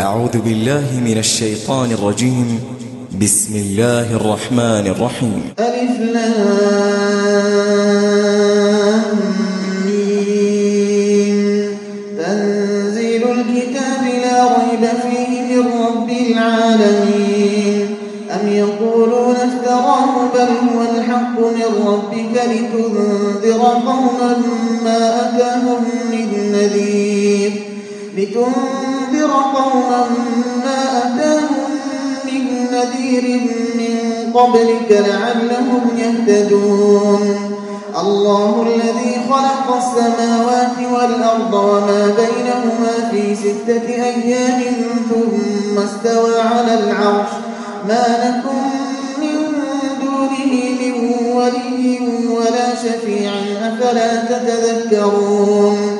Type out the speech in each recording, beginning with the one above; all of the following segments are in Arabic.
أعوذ بالله من الشيطان الرجيم. بسم الله الرحمن الرحيم. ألف تنزيل الكتاب لا ريب فيه من رب العالمين. أم يقولون افتراه بل هو الحق من ربك لتنذر قوما ما أتاهم من نذير. لتنذر قوما ما أتاهم من نذير من قبلك لعلهم يهتدون. الله الذي خلق السماوات والأرض وما بينهما في ستة أيام ثم استوى على العرش. ما لكم من دونه من ولي ولا شفيع. أفلا تتذكرون؟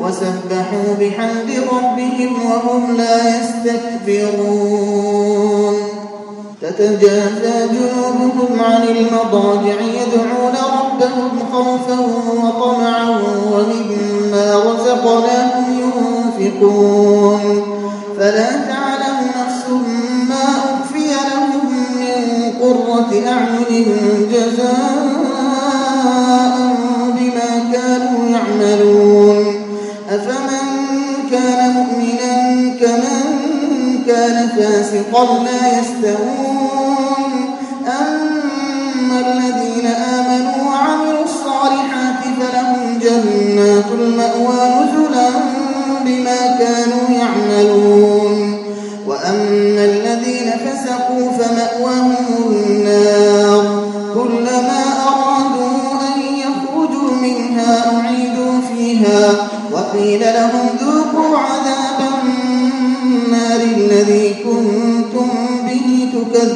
وسبحوا بحمد ربهم وهم لا يستكبرون. تتجافى جنوبهم عن المضاجع يدعون ربهم خوفا وطمعا ومما رزقناهم ينفقون. فلا تعلم نفس ما أخفي لهم من قرة أعين جزاء فاسقا لا يستوون. أما الذين آمنوا وعملوا الصالحات فلهم جنات المأوى نزلا بما كانوا يعملون. وأما الذين فسقوا فمأواهم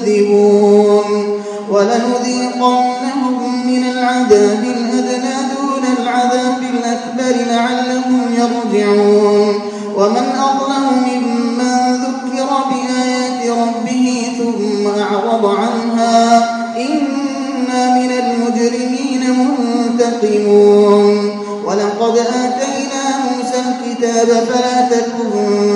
تكذبون ولنذيقنهم من العذاب الأدنى دون العذاب الأكبر لعلهم يرجعون. ومن أظلم ممن ذكر بآيات ربه ثم أعرض عنها إنا من المجرمين منتقمون. ولقد آتينا موسى الكتاب فلا تكن